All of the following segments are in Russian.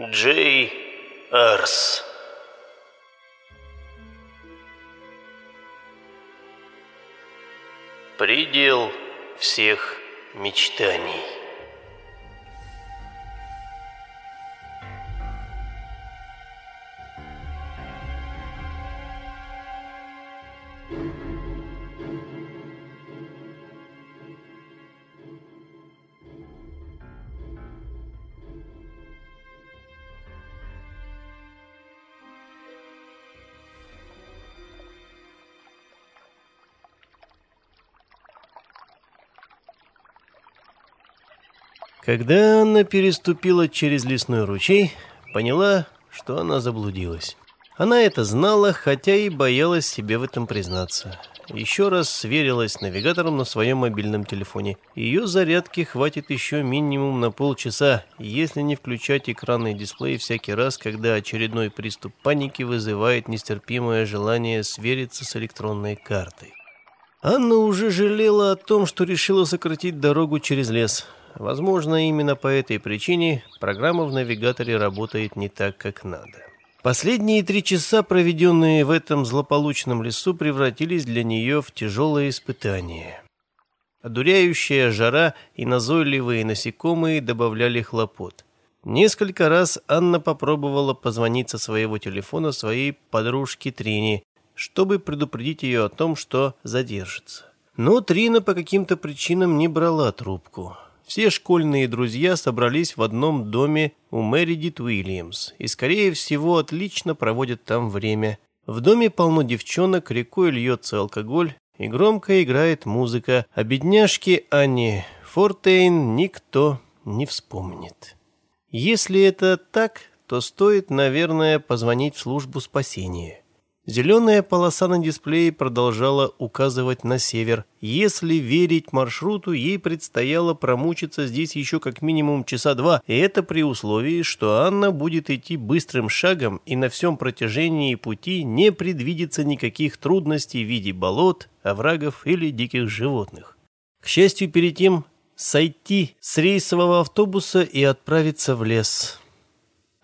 Джей Арс. Предел всех мечтаний. Когда Анна переступила через лесной ручей, поняла, что она заблудилась. Она это знала, хотя и боялась себе в этом признаться. Еще раз сверилась с навигатором на своем мобильном телефоне. Ее зарядки хватит еще минимум на полчаса, если не включать экранный дисплей всякий раз, когда очередной приступ паники вызывает нестерпимое желание свериться с электронной картой. Анна уже жалела о том, что решила сократить дорогу через лес. Возможно, именно по этой причине программа в навигаторе работает не так, как надо. Последние три часа, проведенные в этом злополучном лесу, превратились для нее в тяжелое испытание. Одуряющая жара и назойливые насекомые добавляли хлопот. Несколько раз Анна попробовала позвонить со своего телефона своей подружке Трине, чтобы предупредить ее о том, что задержится. Но Трина по каким-то причинам не брала трубку. Все школьные друзья собрались в одном доме у Мэридит Уильямс и, скорее всего, отлично проводят там время. В доме полно девчонок, рекой льется алкоголь и громко играет музыка, а бедняжки Анни Фортейн никто не вспомнит. Если это так, то стоит, наверное, позвонить в службу спасения. Зеленая полоса на дисплее продолжала указывать на север. Если верить маршруту, ей предстояло промучиться здесь еще как минимум часа два, и это при условии, что Анна будет идти быстрым шагом и на всем протяжении пути не предвидится никаких трудностей в виде болот, оврагов или диких животных. К счастью, перед тем сойти с рейсового автобуса и отправиться в лес.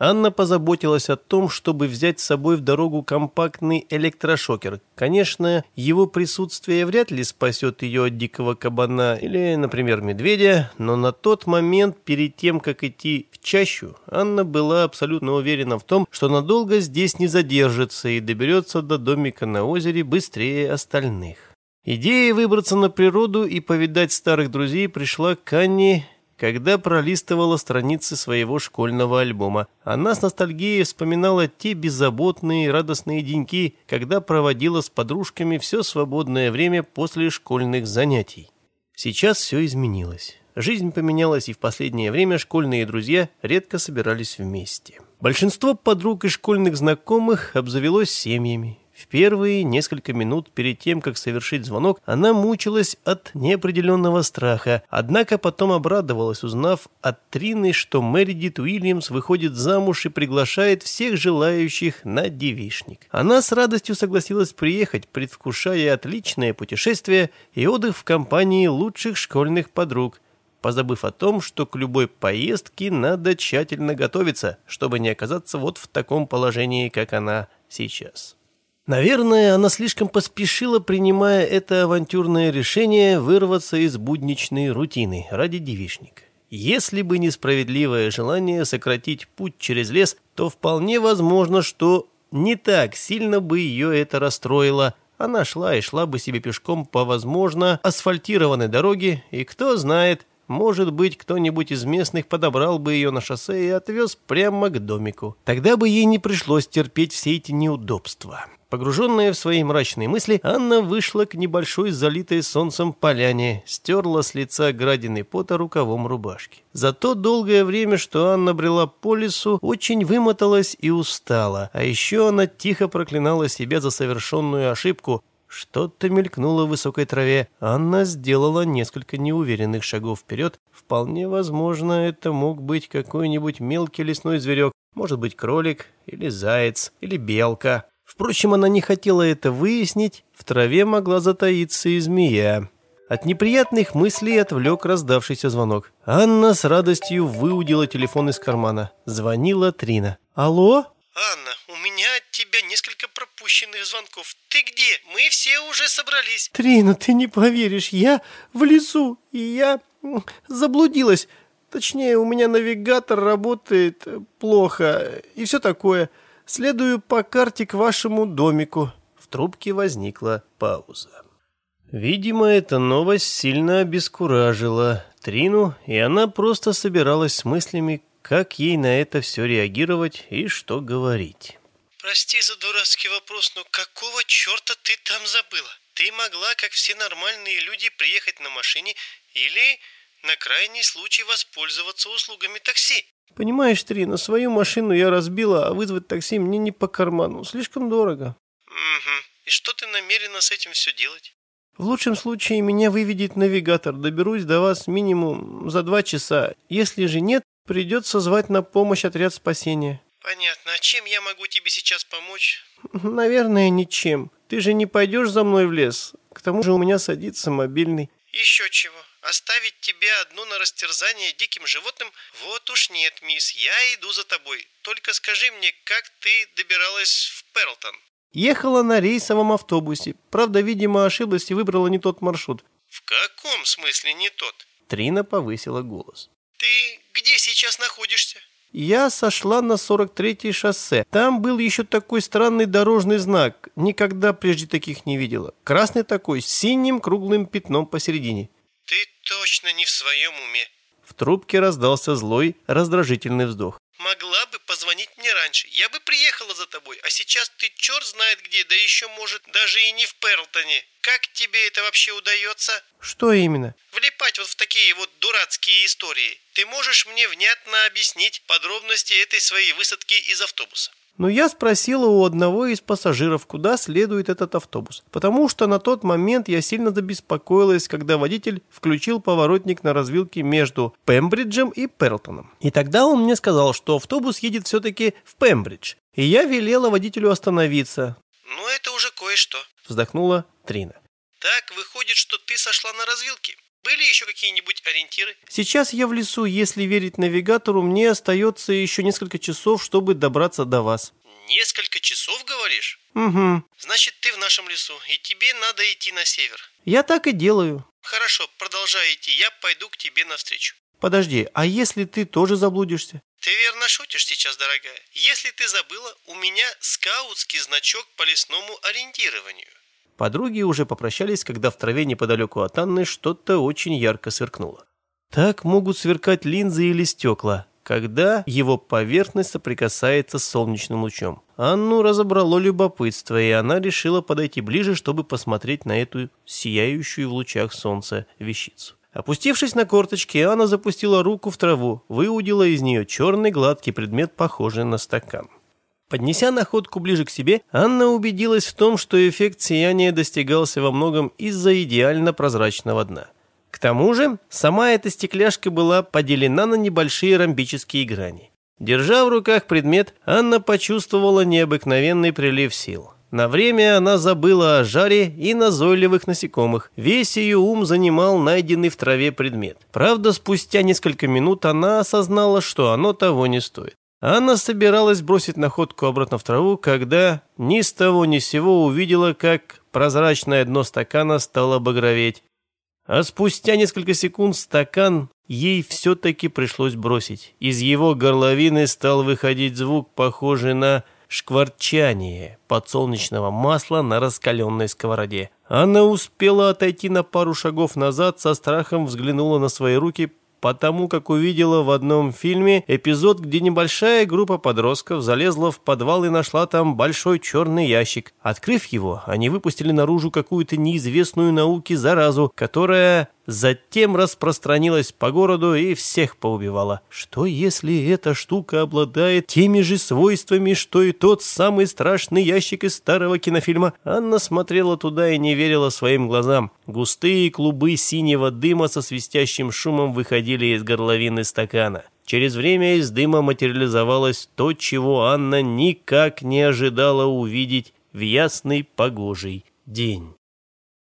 Анна позаботилась о том, чтобы взять с собой в дорогу компактный электрошокер. Конечно, его присутствие вряд ли спасет ее от дикого кабана или, например, медведя, но на тот момент, перед тем, как идти в чащу, Анна была абсолютно уверена в том, что надолго здесь не задержится и доберется до домика на озере быстрее остальных. Идея выбраться на природу и повидать старых друзей пришла к Анне когда пролистывала страницы своего школьного альбома. Она с ностальгией вспоминала те беззаботные радостные деньки, когда проводила с подружками все свободное время после школьных занятий. Сейчас все изменилось. Жизнь поменялась, и в последнее время школьные друзья редко собирались вместе. Большинство подруг и школьных знакомых обзавелось семьями. В первые несколько минут перед тем, как совершить звонок, она мучилась от неопределенного страха, однако потом обрадовалась, узнав от Трины, что Мэридит Уильямс выходит замуж и приглашает всех желающих на девишник. Она с радостью согласилась приехать, предвкушая отличное путешествие и отдых в компании лучших школьных подруг, позабыв о том, что к любой поездке надо тщательно готовиться, чтобы не оказаться вот в таком положении, как она сейчас. Наверное, она слишком поспешила, принимая это авантюрное решение вырваться из будничной рутины ради девишник. Если бы не справедливое желание сократить путь через лес, то вполне возможно, что не так сильно бы ее это расстроило. Она шла и шла бы себе пешком по, возможно, асфальтированной дороге, и кто знает, может быть, кто-нибудь из местных подобрал бы ее на шоссе и отвез прямо к домику. Тогда бы ей не пришлось терпеть все эти неудобства. Погруженная в свои мрачные мысли, Анна вышла к небольшой залитой солнцем поляне, стерла с лица градины пота рукавом рубашки. За то долгое время, что Анна брела по лесу, очень вымоталась и устала, а еще она тихо проклинала себя за совершенную ошибку, что-то мелькнуло в высокой траве. Анна сделала несколько неуверенных шагов вперед. Вполне возможно, это мог быть какой-нибудь мелкий лесной зверек. Может быть, кролик, или заяц, или белка. Впрочем, она не хотела это выяснить, в траве могла затаиться и змея. От неприятных мыслей отвлек раздавшийся звонок. Анна с радостью выудила телефон из кармана. Звонила Трина. «Алло?» Анна, у меня от тебя несколько пропущенных звонков. Ты где? Мы все уже собрались. «Трина, ты не поверишь, я в лесу, и я заблудилась. Точнее, у меня навигатор работает э, плохо, и все такое. Следую по карте к вашему домику». В трубке возникла пауза. Видимо, эта новость сильно обескуражила Трину, и она просто собиралась с мыслями, как ей на это все реагировать и что говорить. Прости за дурацкий вопрос, но какого черта ты там забыла? Ты могла, как все нормальные люди, приехать на машине или на крайний случай воспользоваться услугами такси. Понимаешь, Трина, свою машину я разбила, а вызвать такси мне не по карману, слишком дорого. Угу. И что ты намерена с этим все делать? В лучшем случае меня выведет навигатор, доберусь до вас минимум за два часа. Если же нет, придется звать на помощь отряд спасения. Понятно. А чем я могу тебе сейчас помочь? Наверное, ничем. Ты же не пойдешь за мной в лес. К тому же у меня садится мобильный. Еще чего. Оставить тебя одну на растерзание диким животным? Вот уж нет, мисс. Я иду за тобой. Только скажи мне, как ты добиралась в Перлтон? Ехала на рейсовом автобусе. Правда, видимо, ошиблась и выбрала не тот маршрут. В каком смысле не тот? Трина повысила голос. Ты где сейчас находишься? Я сошла на 43-й шоссе. Там был еще такой странный дорожный знак. Никогда прежде таких не видела. Красный такой, с синим круглым пятном посередине. Ты точно не в своем уме. В трубке раздался злой, раздражительный вздох. Могла бы позвонить мне раньше. Я бы приехала за тобой. А сейчас ты черт знает где, да еще, может, даже и не в Перлтоне. Как тебе это вообще удается? Что именно? Влипать вот в такие вот дурацкие истории. Ты можешь мне внятно объяснить подробности этой своей высадки из автобуса? Но я спросила у одного из пассажиров, куда следует этот автобус. Потому что на тот момент я сильно забеспокоилась, когда водитель включил поворотник на развилке между Пембриджем и Перлтоном. И тогда он мне сказал, что автобус едет все-таки в Пембридж. И я велела водителю остановиться. Ну, это уже кое-что. Вздохнула Трина. Так, выходит, что ты сошла на развилке. Были еще какие-нибудь ориентиры? Сейчас я в лесу, если верить навигатору, мне остается еще несколько часов, чтобы добраться до вас. Несколько часов, говоришь? Угу. Значит, ты в нашем лесу, и тебе надо идти на север. Я так и делаю. Хорошо, продолжай идти, я пойду к тебе навстречу. Подожди, а если ты тоже заблудишься? Ты верно шутишь сейчас, дорогая? Если ты забыла, у меня скаутский значок по лесному ориентированию. Подруги уже попрощались, когда в траве неподалеку от Анны что-то очень ярко сверкнуло. Так могут сверкать линзы или стекла, когда его поверхность соприкасается с солнечным лучом. Анну разобрало любопытство, и она решила подойти ближе, чтобы посмотреть на эту сияющую в лучах солнца вещицу. Опустившись на корточки, Анна запустила руку в траву, выудила из нее черный гладкий предмет, похожий на стакан. Поднеся находку ближе к себе, Анна убедилась в том, что эффект сияния достигался во многом из-за идеально прозрачного дна. К тому же, сама эта стекляшка была поделена на небольшие ромбические грани. Держа в руках предмет, Анна почувствовала необыкновенный прилив сил. На время она забыла о жаре и назойливых насекомых. Весь ее ум занимал найденный в траве предмет. Правда, спустя несколько минут она осознала, что оно того не стоит. Анна собиралась бросить находку обратно в траву, когда ни с того ни с сего увидела, как прозрачное дно стакана стало багроветь. А спустя несколько секунд стакан ей все-таки пришлось бросить. Из его горловины стал выходить звук, похожий на шкварчание подсолнечного масла на раскаленной сковороде. Она успела отойти на пару шагов назад, со страхом взглянула на свои руки, потому как увидела в одном фильме эпизод, где небольшая группа подростков залезла в подвал и нашла там большой черный ящик. Открыв его, они выпустили наружу какую-то неизвестную науке заразу, которая затем распространилась по городу и всех поубивала. Что если эта штука обладает теми же свойствами, что и тот самый страшный ящик из старого кинофильма? Анна смотрела туда и не верила своим глазам. Густые клубы синего дыма со свистящим шумом выходили из горловины стакана. Через время из дыма материализовалось то, чего Анна никак не ожидала увидеть в ясный погожий день.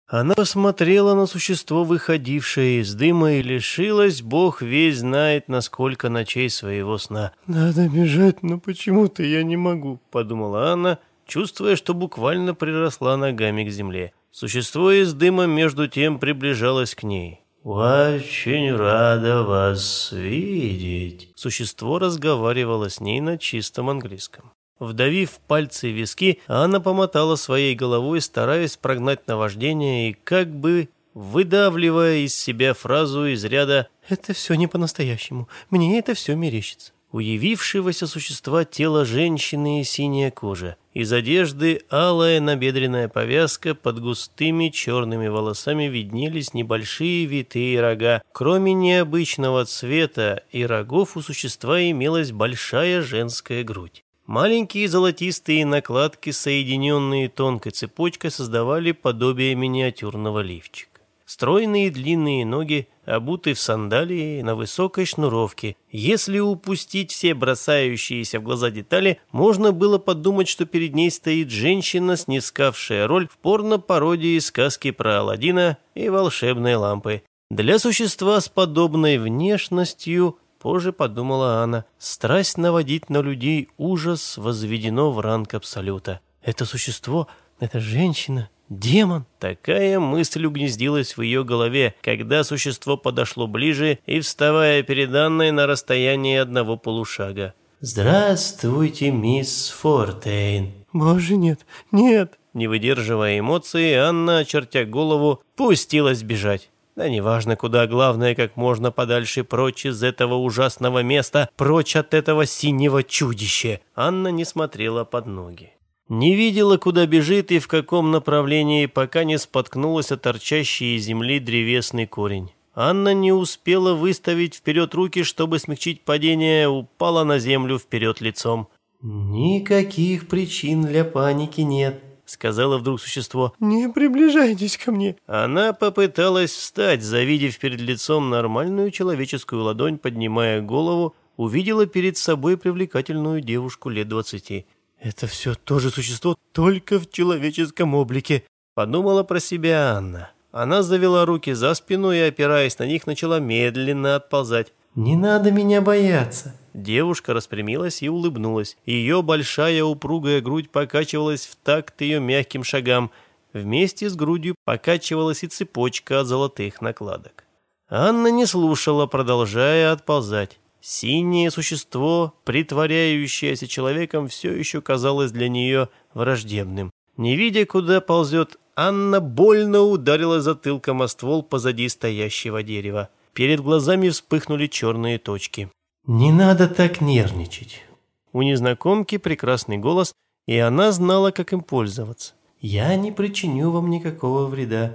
Она посмотрела на существо, выходившее из дыма, и лишилась, бог весь знает, насколько ночей своего сна. «Надо бежать, но почему-то я не могу», — подумала она, чувствуя, что буквально приросла ногами к земле. Существо из дыма между тем приближалось к ней. «Очень рада вас видеть». Существо разговаривало с ней на чистом английском. Вдавив пальцы в виски, Анна помотала своей головой, стараясь прогнать наваждение и как бы выдавливая из себя фразу из ряда «Это все не по-настоящему, мне это все мерещится». У явившегося существа тело женщины и синяя кожа. Из одежды алая набедренная повязка, под густыми черными волосами виднелись небольшие витые рога. Кроме необычного цвета и рогов у существа имелась большая женская грудь. Маленькие золотистые накладки, соединенные тонкой цепочкой, создавали подобие миниатюрного лифчика. Стройные длинные ноги, обуты в сандалии на высокой шнуровке. Если упустить все бросающиеся в глаза детали, можно было подумать, что перед ней стоит женщина, снискавшая роль в порно-пародии сказки про Аладдина и волшебной лампы. Для существа с подобной внешностью Позже подумала Анна, страсть наводить на людей ужас возведено в ранг абсолюта. Это существо, это женщина, демон. Такая мысль угнездилась в ее голове, когда существо подошло ближе и, вставая перед Анной на расстоянии одного полушага. «Здравствуйте, мисс Фортейн». «Боже, нет, нет!» Не выдерживая эмоций, Анна, очертя голову, пустилась бежать. Да неважно куда, главное, как можно подальше прочь из этого ужасного места, прочь от этого синего чудища. Анна не смотрела под ноги. Не видела, куда бежит и в каком направлении, пока не споткнулась о торчащий из земли древесный корень. Анна не успела выставить вперед руки, чтобы смягчить падение, упала на землю вперед лицом. «Никаких причин для паники нет», сказала вдруг существо. «Не приближайтесь ко мне». Она попыталась встать, завидев перед лицом нормальную человеческую ладонь, поднимая голову, увидела перед собой привлекательную девушку лет двадцати. «Это все то же существо, только в человеческом облике», — подумала про себя Анна. Она завела руки за спину и, опираясь на них, начала медленно отползать. «Не надо меня бояться». Девушка распрямилась и улыбнулась. Ее большая упругая грудь покачивалась в такт ее мягким шагам. Вместе с грудью покачивалась и цепочка от золотых накладок. Анна не слушала, продолжая отползать. Синее существо, притворяющееся человеком, все еще казалось для нее враждебным. Не видя, куда ползет, Анна больно ударила затылком о ствол позади стоящего дерева. Перед глазами вспыхнули черные точки. «Не надо так нервничать». У незнакомки прекрасный голос, и она знала, как им пользоваться. «Я не причиню вам никакого вреда».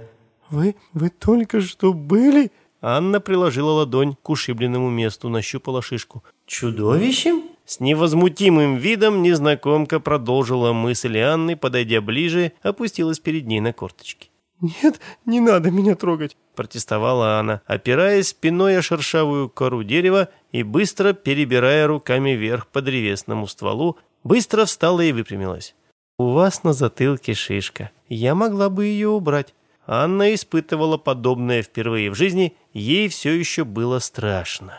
«Вы... вы только что были...» Анна приложила ладонь к ушибленному месту, нащупала шишку. «Чудовищем?» С невозмутимым видом незнакомка продолжила мысль Анны, подойдя ближе, опустилась перед ней на корточки. «Нет, не надо меня трогать», — протестовала она, опираясь спиной о шершавую кору дерева и быстро перебирая руками вверх по древесному стволу, быстро встала и выпрямилась. «У вас на затылке шишка. Я могла бы ее убрать». Анна испытывала подобное впервые в жизни, ей все еще было страшно.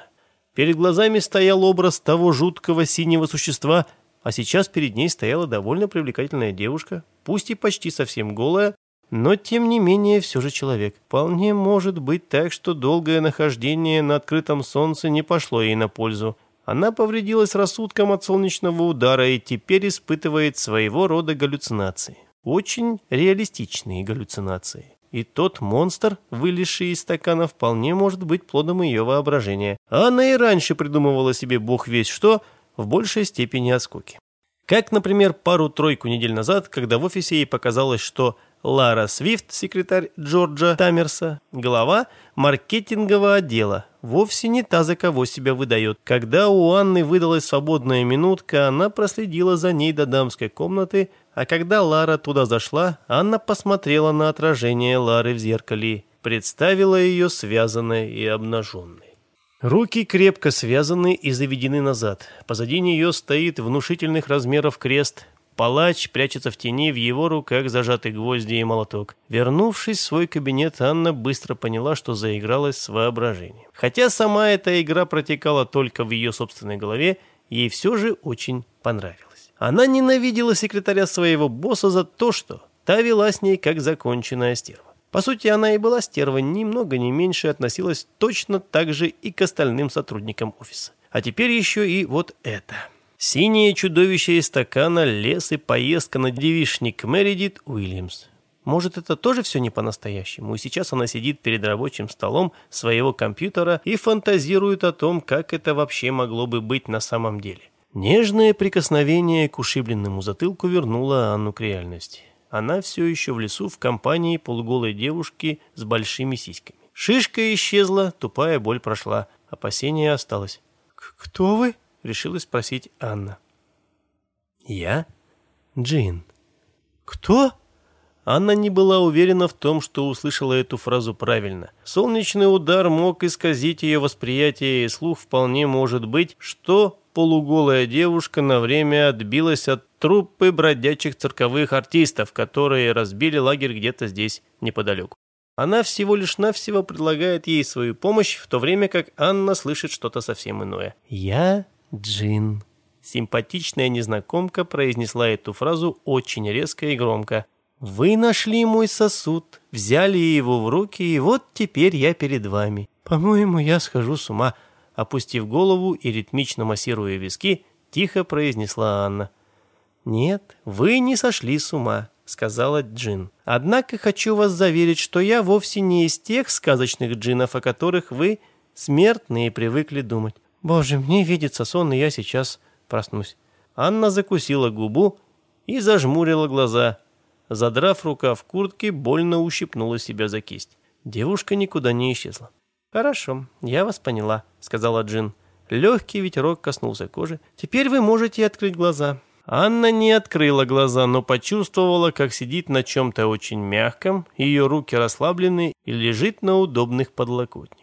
Перед глазами стоял образ того жуткого синего существа, а сейчас перед ней стояла довольно привлекательная девушка, пусть и почти совсем голая, но, тем не менее, все же человек. Вполне может быть так, что долгое нахождение на открытом солнце не пошло ей на пользу. Она повредилась рассудком от солнечного удара и теперь испытывает своего рода галлюцинации. Очень реалистичные галлюцинации. И тот монстр, вылезший из стакана, вполне может быть плодом ее воображения. Она и раньше придумывала себе бог весь что, в большей степени от скуки. Как, например, пару-тройку недель назад, когда в офисе ей показалось, что Лара Свифт, секретарь Джорджа Тамерса, глава маркетингового отдела, вовсе не та, за кого себя выдает. Когда у Анны выдалась свободная минутка, она проследила за ней до дамской комнаты, а когда Лара туда зашла, Анна посмотрела на отражение Лары в зеркале, представила ее связанной и обнаженной. Руки крепко связаны и заведены назад. Позади нее стоит внушительных размеров крест, Палач прячется в тени, в его руках зажаты гвозди и молоток. Вернувшись в свой кабинет, Анна быстро поняла, что заигралась с воображением. Хотя сама эта игра протекала только в ее собственной голове, ей все же очень понравилось. Она ненавидела секретаря своего босса за то, что та вела с ней как законченная стерва. По сути, она и была стерва, ни много ни меньше относилась точно так же и к остальным сотрудникам офиса. А теперь еще и вот это. Синее чудовище из стакана, лес и поездка на девишник Мэридит Уильямс. Может, это тоже все не по-настоящему, и сейчас она сидит перед рабочим столом своего компьютера и фантазирует о том, как это вообще могло бы быть на самом деле. Нежное прикосновение к ушибленному затылку вернуло Анну к реальности. Она все еще в лесу в компании полуголой девушки с большими сиськами. Шишка исчезла, тупая боль прошла, опасение осталось. «Кто вы?» Решилась спросить Анна. «Я? Джин». «Кто?» Анна не была уверена в том, что услышала эту фразу правильно. Солнечный удар мог исказить ее восприятие, и слух вполне может быть, что полуголая девушка на время отбилась от труппы бродячих цирковых артистов, которые разбили лагерь где-то здесь, неподалеку. Она всего лишь навсего предлагает ей свою помощь, в то время как Анна слышит что-то совсем иное. «Я Джин». Симпатичная незнакомка произнесла эту фразу очень резко и громко. «Вы нашли мой сосуд, взяли его в руки, и вот теперь я перед вами. По-моему, я схожу с ума». Опустив голову и ритмично массируя виски, тихо произнесла Анна. «Нет, вы не сошли с ума», — сказала Джин. «Однако хочу вас заверить, что я вовсе не из тех сказочных джинов, о которых вы, смертные, привыкли думать. Боже, мне видится сон, и я сейчас проснусь. Анна закусила губу и зажмурила глаза. Задрав рукав куртки, больно ущипнула себя за кисть. Девушка никуда не исчезла. «Хорошо, я вас поняла», — сказала Джин. Легкий ветерок коснулся кожи. «Теперь вы можете открыть глаза». Анна не открыла глаза, но почувствовала, как сидит на чем-то очень мягком, ее руки расслаблены и лежит на удобных подлокотниках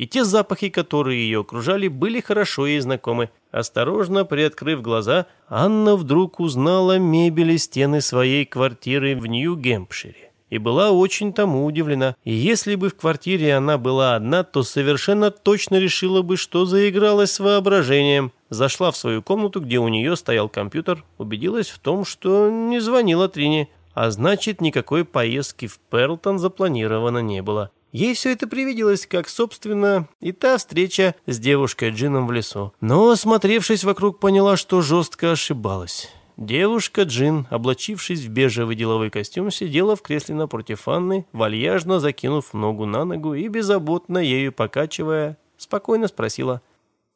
и те запахи, которые ее окружали, были хорошо ей знакомы. Осторожно приоткрыв глаза, Анна вдруг узнала мебель и стены своей квартиры в Нью-Гемпшире и была очень тому удивлена. И если бы в квартире она была одна, то совершенно точно решила бы, что заигралась с воображением. Зашла в свою комнату, где у нее стоял компьютер, убедилась в том, что не звонила Трине, а значит, никакой поездки в Перлтон запланировано не было. Ей все это привиделось, как, собственно, и та встреча с девушкой Джином в лесу. Но, осмотревшись вокруг, поняла, что жестко ошибалась. Девушка Джин, облачившись в бежевый деловой костюм, сидела в кресле напротив Анны, вальяжно закинув ногу на ногу и беззаботно ею покачивая, спокойно спросила.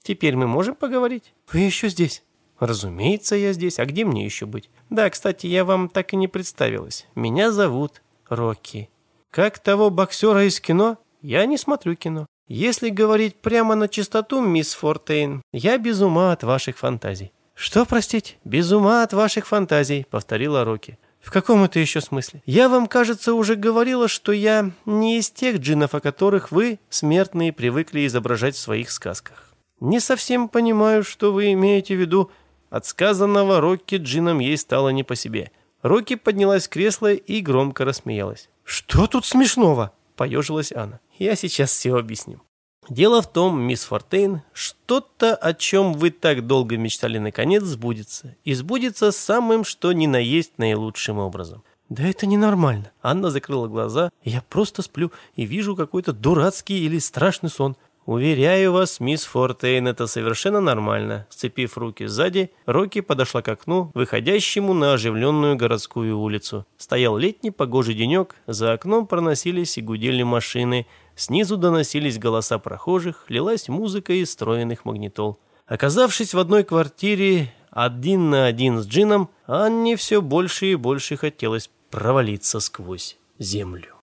«Теперь мы можем поговорить?» «Вы еще здесь?» «Разумеется, я здесь. А где мне еще быть?» «Да, кстати, я вам так и не представилась. Меня зовут Рокки». Как того боксера из кино, я не смотрю кино. Если говорить прямо на чистоту, мисс Фортейн, я без ума от ваших фантазий. Что, простите? Без ума от ваших фантазий, повторила Рокки. В каком это еще смысле? Я вам, кажется, уже говорила, что я не из тех джинов, о которых вы, смертные, привыкли изображать в своих сказках. Не совсем понимаю, что вы имеете в виду. От сказанного Рокки джином ей стало не по себе. Рокки поднялась с кресла и громко рассмеялась. «Что тут смешного?» – поежилась Анна. «Я сейчас все объясню. Дело в том, мисс Фортейн, что-то, о чем вы так долго мечтали, наконец сбудется. И сбудется самым, что ни на есть наилучшим образом. «Да это ненормально». Анна закрыла глаза. «Я просто сплю и вижу какой-то дурацкий или страшный сон. «Уверяю вас, мисс Фортейн, это совершенно нормально». Сцепив руки сзади, Рокки подошла к окну, выходящему на оживленную городскую улицу. Стоял летний погожий денек, за окном проносились и гудели машины, снизу доносились голоса прохожих, лилась музыка из стройных магнитол. Оказавшись в одной квартире, один на один с Джином, Анне все больше и больше хотелось провалиться сквозь землю.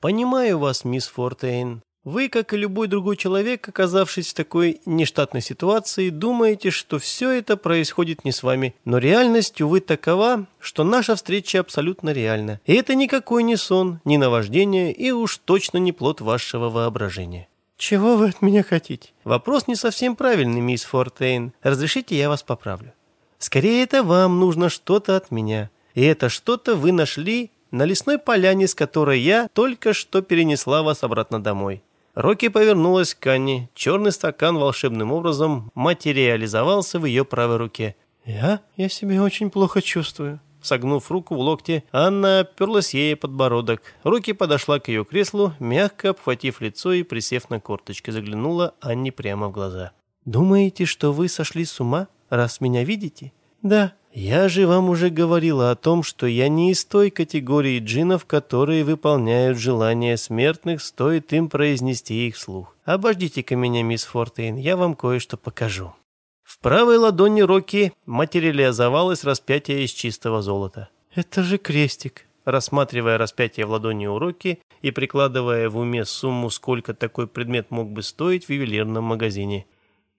«Понимаю вас, мисс Фортейн», вы, как и любой другой человек, оказавшись в такой нештатной ситуации, думаете, что все это происходит не с вами. Но реальность, увы, такова, что наша встреча абсолютно реальна. И это никакой не сон, не наваждение и уж точно не плод вашего воображения. «Чего вы от меня хотите?» Вопрос не совсем правильный, мисс Фортейн. Разрешите, я вас поправлю. Скорее, это вам нужно что-то от меня. И это что-то вы нашли на лесной поляне, с которой я только что перенесла вас обратно домой». Рокки повернулась к Анне. Черный стакан волшебным образом материализовался в ее правой руке. «Я? Я себя очень плохо чувствую». Согнув руку в локте, Анна оперлась ей подбородок. Руки подошла к ее креслу, мягко обхватив лицо и, присев на корточки, заглянула Анне прямо в глаза. «Думаете, что вы сошли с ума, раз меня видите?» «Да, я же вам уже говорила о том, что я не из той категории джинов, которые выполняют желания смертных, стоит им произнести их вслух. Обождите-ка меня, мисс Фортейн, я вам кое-что покажу». В правой ладони Рокки материализовалось распятие из чистого золота. «Это же крестик!» Рассматривая распятие в ладони у Рокки и прикладывая в уме сумму, сколько такой предмет мог бы стоить в ювелирном магазине.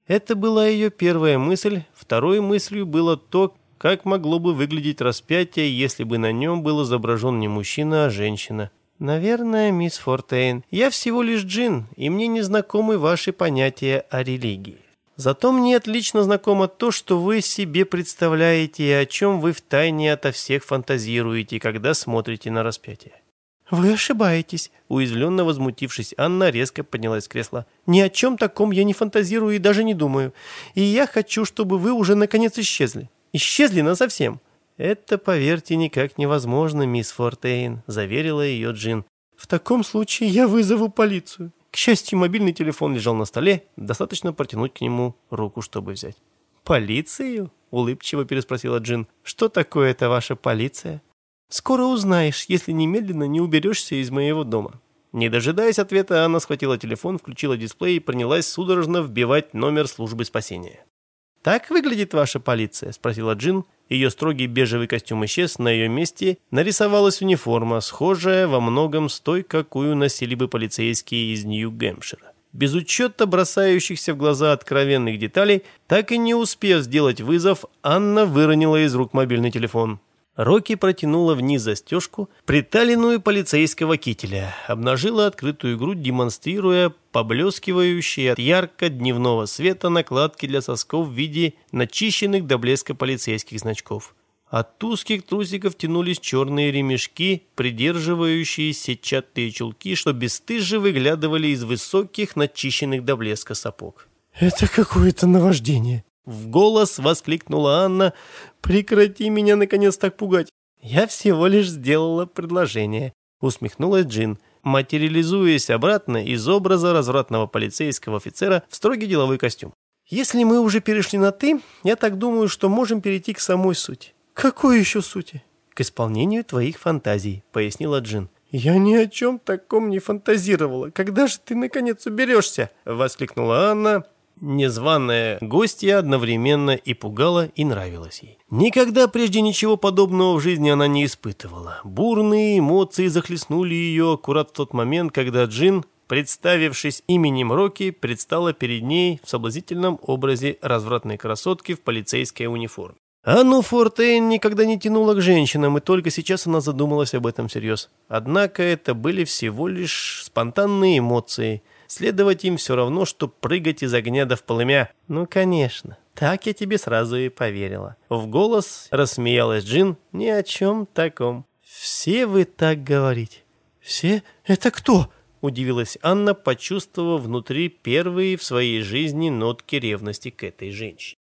Это была ее первая мысль. Второй мыслью было то, как могло бы выглядеть распятие, если бы на нем был изображен не мужчина, а женщина. «Наверное, мисс Фортейн, я всего лишь джин, и мне не знакомы ваши понятия о религии. Зато мне отлично знакомо то, что вы себе представляете и о чем вы втайне ото всех фантазируете, когда смотрите на распятие. «Вы ошибаетесь», — уязвленно возмутившись, Анна резко поднялась с кресла. «Ни о чем таком я не фантазирую и даже не думаю. И я хочу, чтобы вы уже наконец исчезли. Исчезли насовсем». «Это, поверьте, никак невозможно, мисс Фортейн», — заверила ее Джин. «В таком случае я вызову полицию». К счастью, мобильный телефон лежал на столе, достаточно протянуть к нему руку, чтобы взять. «Полицию?» — улыбчиво переспросила Джин. «Что такое это ваша полиция?» «Скоро узнаешь, если немедленно не уберешься из моего дома». Не дожидаясь ответа, Анна схватила телефон, включила дисплей и принялась судорожно вбивать номер службы спасения. «Так выглядит ваша полиция?» – спросила Джин. Ее строгий бежевый костюм исчез, на ее месте нарисовалась униформа, схожая во многом с той, какую носили бы полицейские из Нью-Гэмпшира. Без учета бросающихся в глаза откровенных деталей, так и не успев сделать вызов, Анна выронила из рук мобильный телефон. Рокки протянула вниз застежку, приталенную полицейского кителя, обнажила открытую грудь, демонстрируя поблескивающие от ярко-дневного света накладки для сосков в виде начищенных до блеска полицейских значков. От узких трусиков тянулись черные ремешки, придерживающие сетчатые чулки, что бесстыже выглядывали из высоких, начищенных до блеска сапог. «Это какое-то наваждение», в голос воскликнула Анна. «Прекрати меня, наконец, так пугать!» «Я всего лишь сделала предложение», — усмехнулась Джин, материализуясь обратно из образа развратного полицейского офицера в строгий деловой костюм. «Если мы уже перешли на «ты», я так думаю, что можем перейти к самой сути». «Какой еще сути?» «К исполнению твоих фантазий», — пояснила Джин. «Я ни о чем таком не фантазировала. Когда же ты, наконец, уберешься?» — воскликнула Анна, Незваная гостья одновременно и пугала, и нравилась ей. Никогда прежде ничего подобного в жизни она не испытывала. Бурные эмоции захлестнули ее аккурат в тот момент, когда Джин, представившись именем Рокки, предстала перед ней в соблазнительном образе развратной красотки в полицейской униформе. Анну Фортейн никогда не тянула к женщинам, и только сейчас она задумалась об этом всерьез. Однако это были всего лишь спонтанные эмоции – Следовать им все равно, что прыгать из огня до в полымя. Ну, конечно. Так я тебе сразу и поверила. В голос рассмеялась Джин. Ни о чем таком. Все вы так говорите. Все? Это кто? Удивилась Анна, почувствовав внутри первые в своей жизни нотки ревности к этой женщине.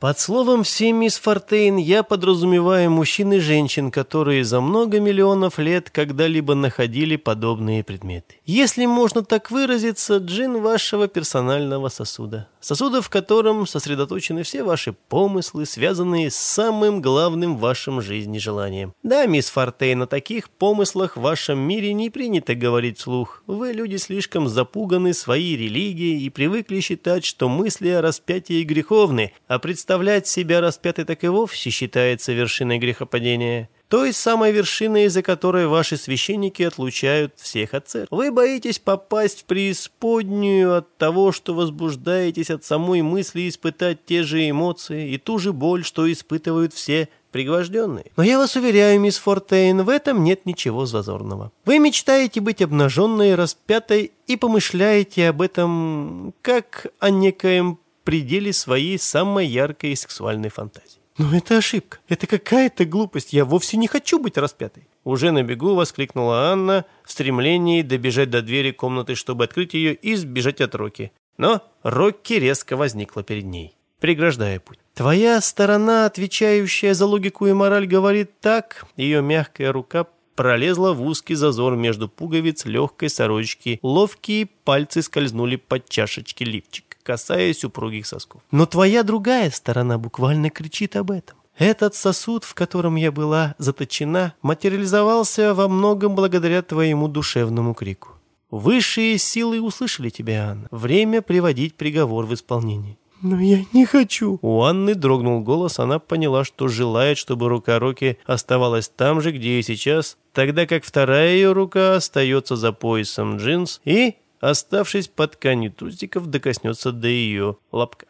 Под словом «все, мисс Фортейн» я подразумеваю мужчин и женщин, которые за много миллионов лет когда-либо находили подобные предметы. Если можно так выразиться, джин вашего персонального сосуда. Сосуда, в котором сосредоточены все ваши помыслы, связанные с самым главным в вашем жизни желанием. Да, мисс Фортейн, о таких помыслах в вашем мире не принято говорить вслух. Вы люди слишком запуганы своей религией и привыкли считать, что мысли о распятии греховны, а представления Представлять себя распятой так и вовсе считается вершиной грехопадения. Той самой вершиной, из-за которой ваши священники отлучают всех от церкви. Вы боитесь попасть в преисподнюю от того, что возбуждаетесь от самой мысли испытать те же эмоции и ту же боль, что испытывают все пригвожденные. Но я вас уверяю, мисс Фортейн, в этом нет ничего зазорного. Вы мечтаете быть обнаженной, распятой и помышляете об этом как о некоем пределе своей самой яркой сексуальной фантазии. «Но это ошибка. Это какая-то глупость. Я вовсе не хочу быть распятой». Уже на бегу воскликнула Анна в стремлении добежать до двери комнаты, чтобы открыть ее и сбежать от Рокки. Но Рокки резко возникла перед ней, преграждая путь. «Твоя сторона, отвечающая за логику и мораль, говорит так». Ее мягкая рука пролезла в узкий зазор между пуговиц легкой сорочки. Ловкие пальцы скользнули под чашечки лифчик, касаясь упругих сосков. Но твоя другая сторона буквально кричит об этом. Этот сосуд, в котором я была заточена, материализовался во многом благодаря твоему душевному крику. Высшие силы услышали тебя, Анна. Время приводить приговор в исполнение. «Но я не хочу». У Анны дрогнул голос, она поняла, что желает, чтобы рука Роки оставалась там же, где и сейчас, тогда как вторая ее рука остается за поясом джинс и, оставшись под тканью трусиков, докоснется до ее лобка.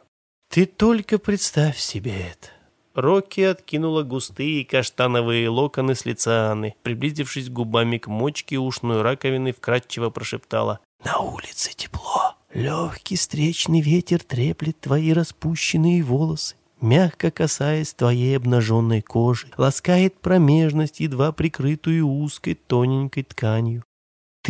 «Ты только представь себе это». Рокки откинула густые каштановые локоны с лица Анны, приблизившись губами к мочке ушной раковины, вкратчиво прошептала «На улице тепло». Легкий встречный ветер треплет твои распущенные волосы, мягко касаясь твоей обнаженной кожи, ласкает промежность, едва прикрытую узкой тоненькой тканью.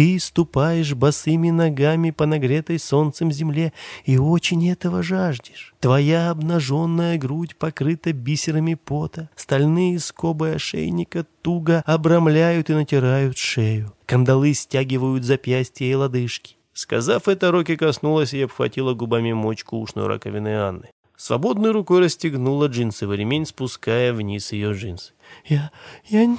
Ты ступаешь босыми ногами по нагретой солнцем земле и очень этого жаждешь. Твоя обнаженная грудь покрыта бисерами пота, стальные скобы ошейника туго обрамляют и натирают шею. Кандалы стягивают запястья и лодыжки. Сказав это, Рокки коснулась и обхватила губами мочку ушной раковины Анны. Свободной рукой расстегнула джинсовый ремень, спуская вниз ее джинсы. «Я... я не...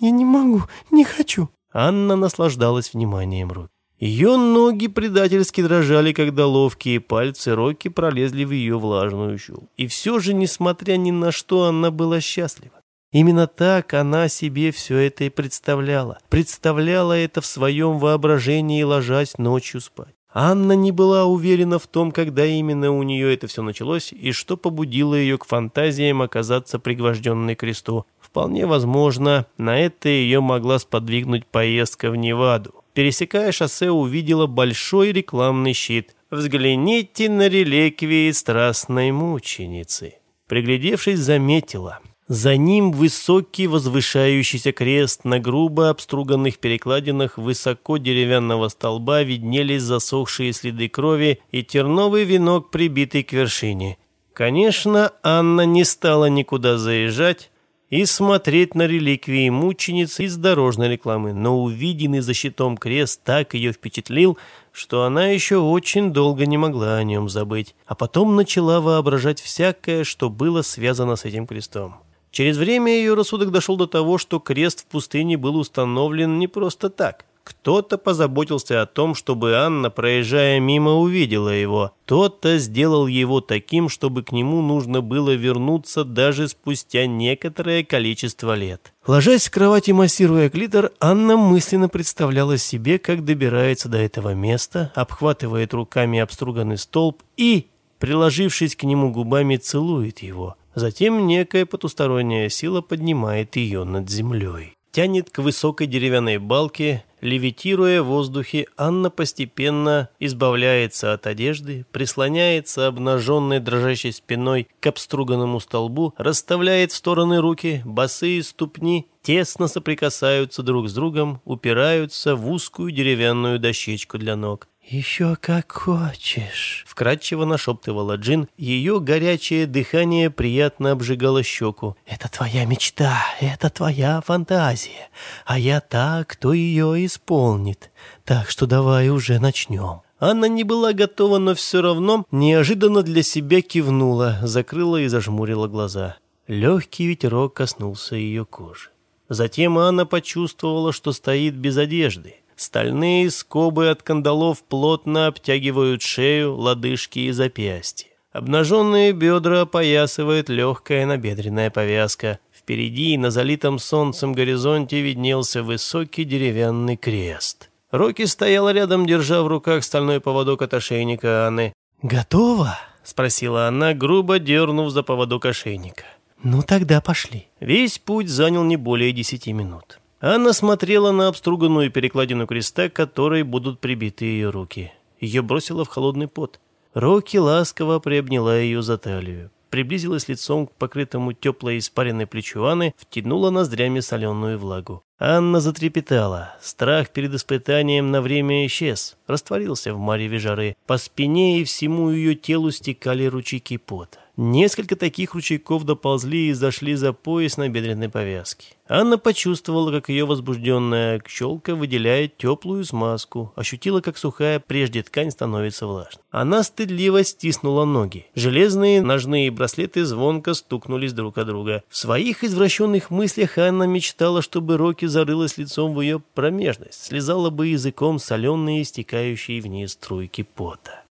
я не могу, не хочу». Анна наслаждалась вниманием Рокки. Ее ноги предательски дрожали, когда ловкие пальцы Рокки пролезли в ее влажную щель. И все же, несмотря ни на что, она была счастлива. Именно так она себе все это и представляла. Представляла это в своем воображении, ложась ночью спать. Анна не была уверена в том, когда именно у нее это все началось и что побудило ее к фантазиям оказаться пригвожденной кресту. Вполне возможно, на это ее могла сподвигнуть поездка в Неваду. Пересекая шоссе, увидела большой рекламный щит. «Взгляните на реликвии страстной мученицы». Приглядевшись, заметила – за ним высокий возвышающийся крест на грубо обструганных перекладинах высоко деревянного столба виднелись засохшие следы крови и терновый венок, прибитый к вершине. Конечно, Анна не стала никуда заезжать и смотреть на реликвии мученицы из дорожной рекламы, но увиденный за щитом крест так ее впечатлил, что она еще очень долго не могла о нем забыть, а потом начала воображать всякое, что было связано с этим крестом. Через время ее рассудок дошел до того, что крест в пустыне был установлен не просто так. Кто-то позаботился о том, чтобы Анна, проезжая мимо, увидела его. Кто-то сделал его таким, чтобы к нему нужно было вернуться даже спустя некоторое количество лет. Ложась в кровати, массируя клитор, Анна мысленно представляла себе, как добирается до этого места, обхватывает руками обструганный столб и, приложившись к нему губами, целует его – Затем некая потусторонняя сила поднимает ее над землей. Тянет к высокой деревянной балке, левитируя в воздухе, Анна постепенно избавляется от одежды, прислоняется обнаженной дрожащей спиной к обструганному столбу, расставляет в стороны руки, босые ступни тесно соприкасаются друг с другом, упираются в узкую деревянную дощечку для ног. «Еще как хочешь», — вкратчиво нашептывала Джин. Ее горячее дыхание приятно обжигало щеку. «Это твоя мечта, это твоя фантазия, а я та, кто ее исполнит. Так что давай уже начнем». Анна не была готова, но все равно неожиданно для себя кивнула, закрыла и зажмурила глаза. Легкий ветерок коснулся ее кожи. Затем Анна почувствовала, что стоит без одежды. Стальные скобы от кандалов плотно обтягивают шею, лодыжки и запястья. Обнаженные бедра опоясывает легкая набедренная повязка. Впереди на залитом солнцем горизонте виднелся высокий деревянный крест. Рокки стояла рядом, держа в руках стальной поводок от ошейника Анны. «Готово?» — спросила она, грубо дернув за поводок ошейника. «Ну тогда пошли». Весь путь занял не более десяти минут. Анна смотрела на обструганную перекладину креста, которой будут прибиты ее руки. Ее бросило в холодный пот. Рокки ласково приобняла ее за талию. приблизилась лицом к покрытому теплой испаренной плечу Анны, втянула ноздрями соленую влагу. Анна затрепетала. Страх перед испытанием на время исчез, растворился в мареве жары. По спине и всему ее телу стекали ручейки пота. Несколько таких ручейков доползли и зашли за пояс на бедренной повязке. Анна почувствовала, как ее возбужденная щелка выделяет теплую смазку, ощутила, как сухая прежде ткань становится влажной. Она стыдливо стиснула ноги. Железные ножные браслеты звонко стукнулись друг от друга. В своих извращенных мыслях Анна мечтала, чтобы Рокки зарылась лицом в ее промежность, слезала бы языком соленые, стекающие вниз струйки пота.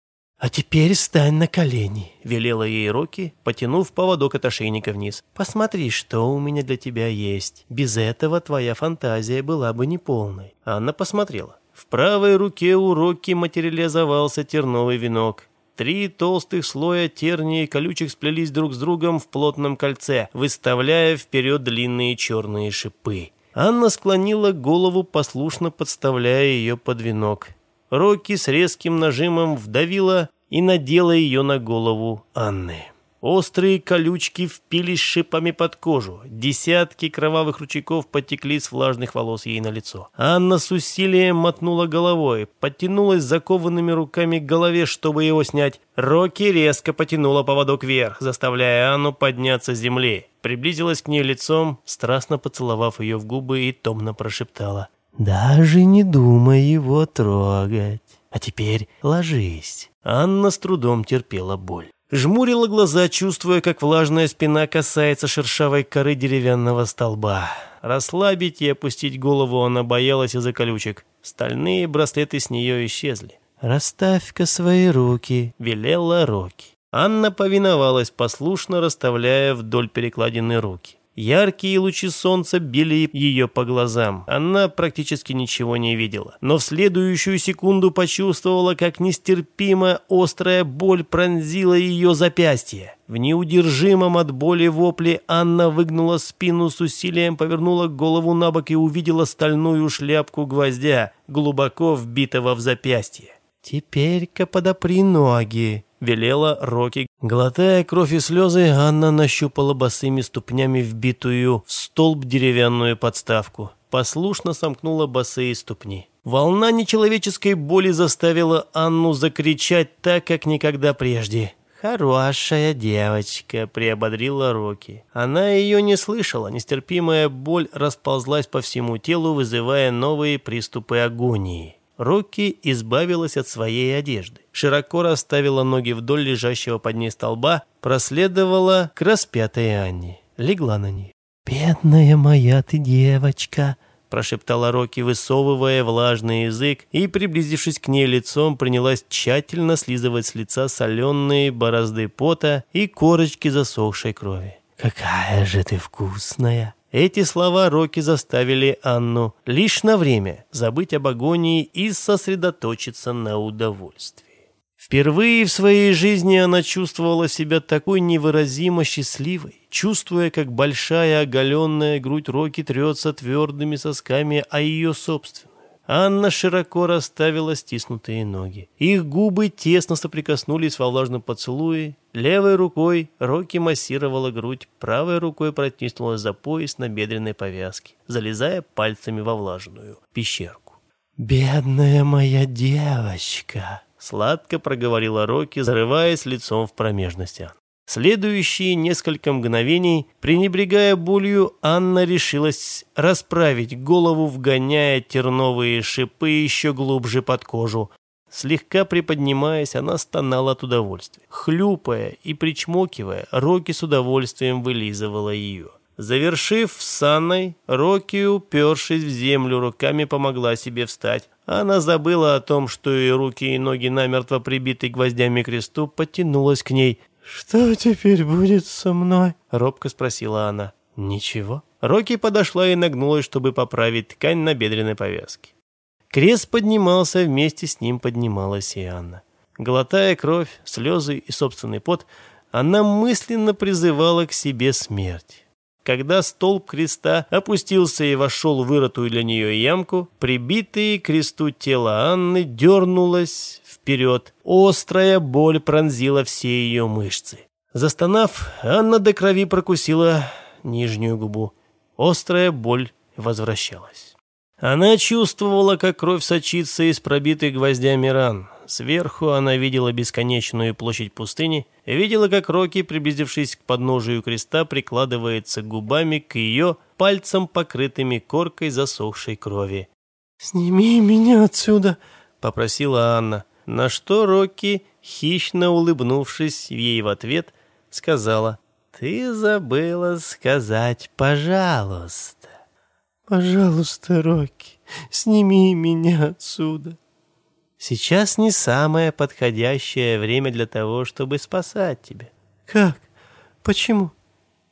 «А теперь стань на колени», — велела ей Рокки, потянув поводок от ошейника вниз. «Посмотри, что у меня для тебя есть. Без этого твоя фантазия была бы неполной». Анна посмотрела. В правой руке у Рокки материализовался терновый венок. Три толстых слоя тернии и колючек сплелись друг с другом в плотном кольце, выставляя вперед длинные черные шипы. Анна склонила голову, послушно подставляя ее под венок. Рокки с резким нажимом вдавила и надела ее на голову Анны. Острые колючки впились шипами под кожу. Десятки кровавых ручейков потекли с влажных волос ей на лицо. Анна с усилием мотнула головой, подтянулась закованными руками к голове, чтобы его снять. Рокки резко потянула поводок вверх, заставляя Анну подняться с земли. Приблизилась к ней лицом, страстно поцеловав ее в губы и томно прошептала. «Даже не думай его трогать. А теперь ложись». Анна с трудом терпела боль. Жмурила глаза, чувствуя, как влажная спина касается шершавой коры деревянного столба. Расслабить и опустить голову она боялась из-за колючек. Стальные браслеты с нее исчезли. «Расставь-ка свои руки», — велела Роки. Анна повиновалась, послушно расставляя вдоль перекладины руки. Яркие лучи солнца били ее по глазам. Она практически ничего не видела. Но в следующую секунду почувствовала, как нестерпимо острая боль пронзила ее запястье. В неудержимом от боли вопле Анна выгнула спину с усилием, повернула голову на бок и увидела стальную шляпку гвоздя, глубоко вбитого в запястье. «Теперь-ка подопри ноги», велела Рокки. Глотая кровь и слезы, Анна нащупала босыми ступнями вбитую в столб деревянную подставку. Послушно сомкнула босые ступни. Волна нечеловеческой боли заставила Анну закричать так, как никогда прежде. «Хорошая девочка», — приободрила Рокки. Она ее не слышала, нестерпимая боль расползлась по всему телу, вызывая новые приступы агонии. Рокки избавилась от своей одежды. Широко расставила ноги вдоль лежащего под ней столба, проследовала к распятой Анне. Легла на ней. «Бедная моя ты девочка!» прошептала Рокки, высовывая влажный язык, и, приблизившись к ней лицом, принялась тщательно слизывать с лица соленые борозды пота и корочки засохшей крови. «Какая же ты вкусная!» Эти слова Рокки заставили Анну лишь на время забыть об агонии и сосредоточиться на удовольствии. Впервые в своей жизни она чувствовала себя такой невыразимо счастливой, чувствуя, как большая оголенная грудь Рокки трется твердыми сосками о ее собственную. Анна широко расставила стиснутые ноги. Их губы тесно соприкоснулись во влажном поцелуе. Левой рукой Рокки массировала грудь, правой рукой протиснулась за пояс на бедренной повязке, залезая пальцами во влажную пещерку. «Бедная моя девочка!» Сладко проговорила Рокки, зарываясь лицом в промежность Анны. Следующие несколько мгновений, пренебрегая болью, Анна решилась расправить голову, вгоняя терновые шипы еще глубже под кожу. Слегка приподнимаясь, она стонала от удовольствия. Хлюпая и причмокивая, Рокки с удовольствием вылизывала ее. Завершив с Анной, Рокки, упершись в землю, руками помогла себе встать. Она забыла о том, что и руки, и ноги намертво прибиты гвоздями к кресту, потянулась к ней – «Что теперь будет со мной?» — робко спросила она. «Ничего». Рокки подошла и нагнулась, чтобы поправить ткань на бедренной повязке. Крест поднимался, вместе с ним поднималась и Анна. Глотая кровь, слезы и собственный пот, она мысленно призывала к себе смерть. Когда столб креста опустился и вошел в вырытую для нее ямку, прибитое к кресту тело Анны дернулось вперед. Острая боль пронзила все ее мышцы. Застонав, Анна до крови прокусила нижнюю губу. Острая боль возвращалась. Она чувствовала, как кровь сочится из пробитых гвоздями ран. Сверху она видела бесконечную площадь пустыни, видела, как Рокки, приблизившись к подножию креста, прикладывается губами к ее пальцам, покрытыми коркой засохшей крови. «Сними меня отсюда!» — попросила Анна. На что Рокки, хищно улыбнувшись ей в ответ, сказала, «Ты забыла сказать «пожалуйста». «Пожалуйста, Рокки, сними меня отсюда». Сейчас не самое подходящее время для того, чтобы спасать тебя. Как? Почему?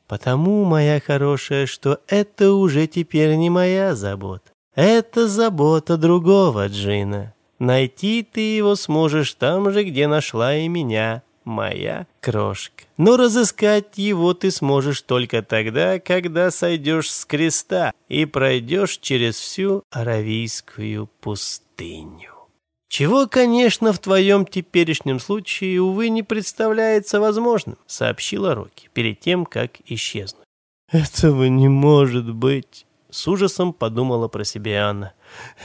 Потому, моя хорошая, что это уже теперь не моя забота. Это забота другого Джина. Найти ты его сможешь там же, где нашла и меня, моя крошка. Но разыскать его ты сможешь только тогда, когда сойдешь с креста и пройдешь через всю Аравийскую пустыню. Чего, конечно, в твоем теперешнем случае, увы, не представляется возможным, сообщила Рокки перед тем, как исчезнуть. Этого не может быть, с ужасом подумала про себя Анна.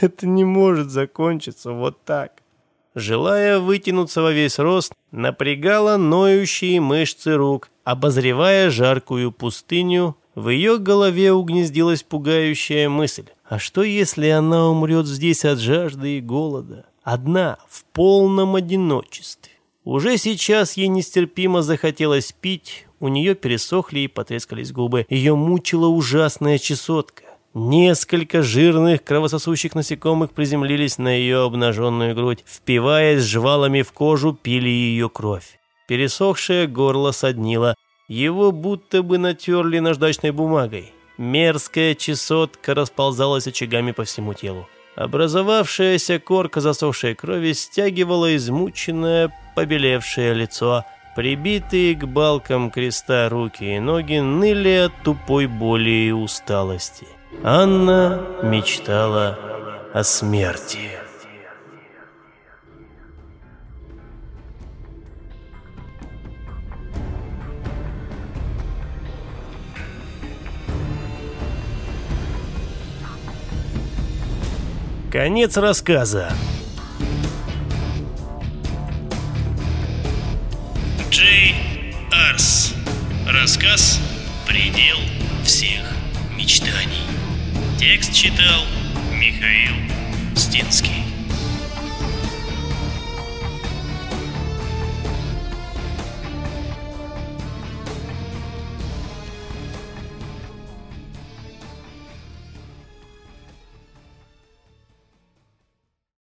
Это не может закончиться вот так. Желая вытянуться во весь рост, напрягала ноющие мышцы рук, обозревая жаркую пустыню, в ее голове угнездилась пугающая мысль. А что, если она умрет здесь от жажды и голода? одна, в полном одиночестве. Уже сейчас ей нестерпимо захотелось пить, у нее пересохли и потрескались губы. Ее мучила ужасная чесотка. Несколько жирных кровососущих насекомых приземлились на ее обнаженную грудь, впиваясь жвалами в кожу, пили ее кровь. Пересохшее горло соднило, его будто бы натерли наждачной бумагой. Мерзкая чесотка расползалась очагами по всему телу. Образовавшаяся корка засохшей крови стягивала измученное, побелевшее лицо. Прибитые к балкам креста руки и ноги ныли от тупой боли и усталости. Анна мечтала о смерти. Конец рассказа. Джей Арс. Рассказ «Предел всех мечтаний». Текст читал Михаил Стинский.